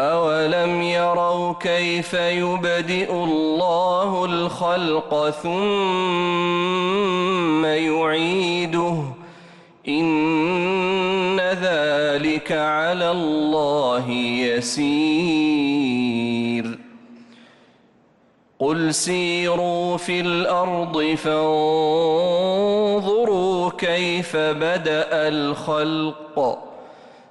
أولم يروا كيف يبدئ الله الخلق ثم يعيده إن ذلك على الله يسير قل سيروا في الأرض فانظروا كيف بدأ الخلق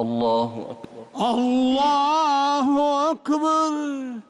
الله أكبر. الله أكبر.